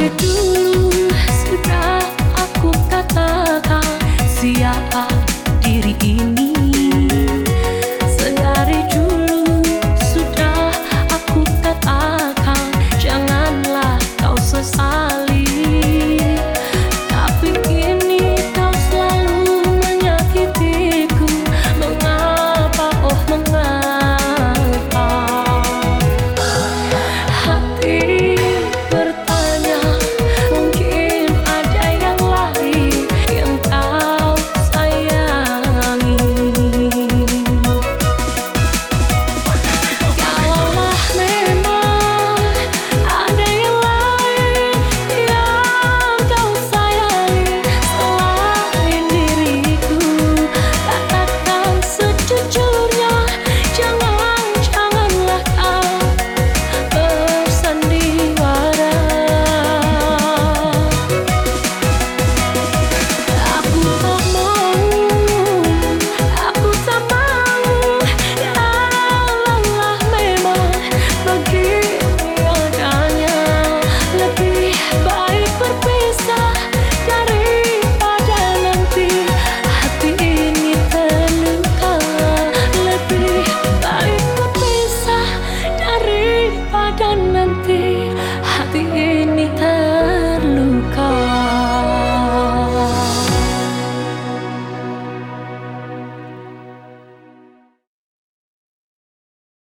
to do